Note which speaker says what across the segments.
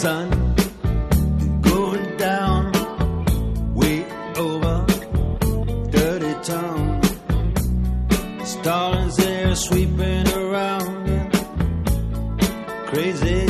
Speaker 1: sun going down way over dirty town. Starlings there sweeping around crazy.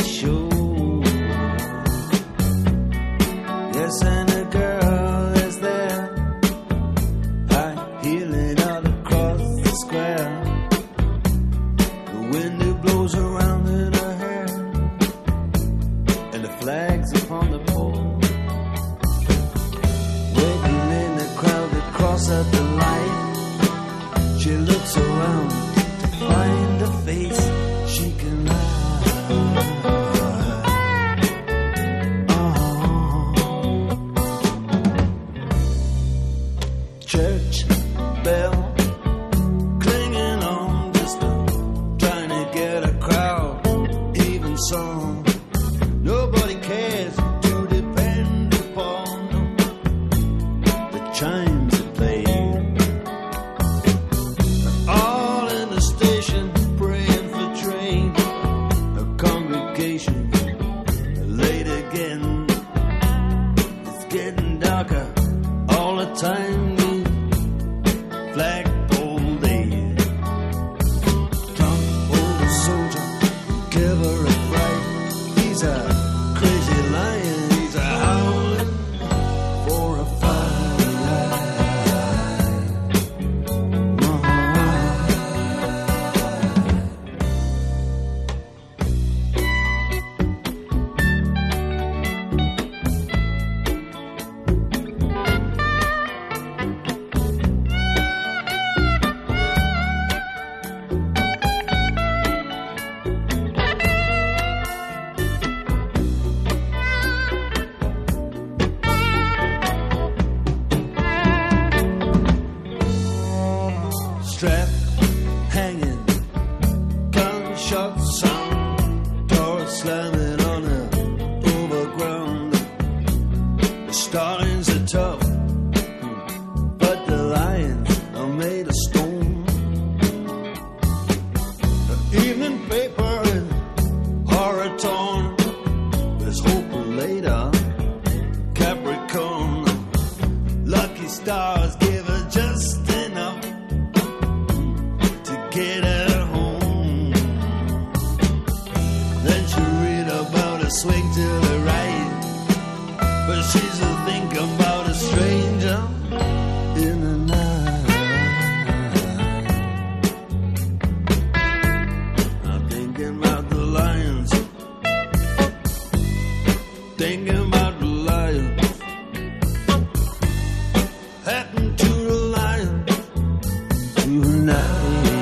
Speaker 1: 黑夜来。starlings are tough, but the lions are made of stone. The evening paper is horror torn. There's hope later, Capricorn. Lucky stars give her just enough to get her home. Then she read about a swing to in the night. I'm thinking about the lions. Thinking about the lions. Happened to the lions tonight.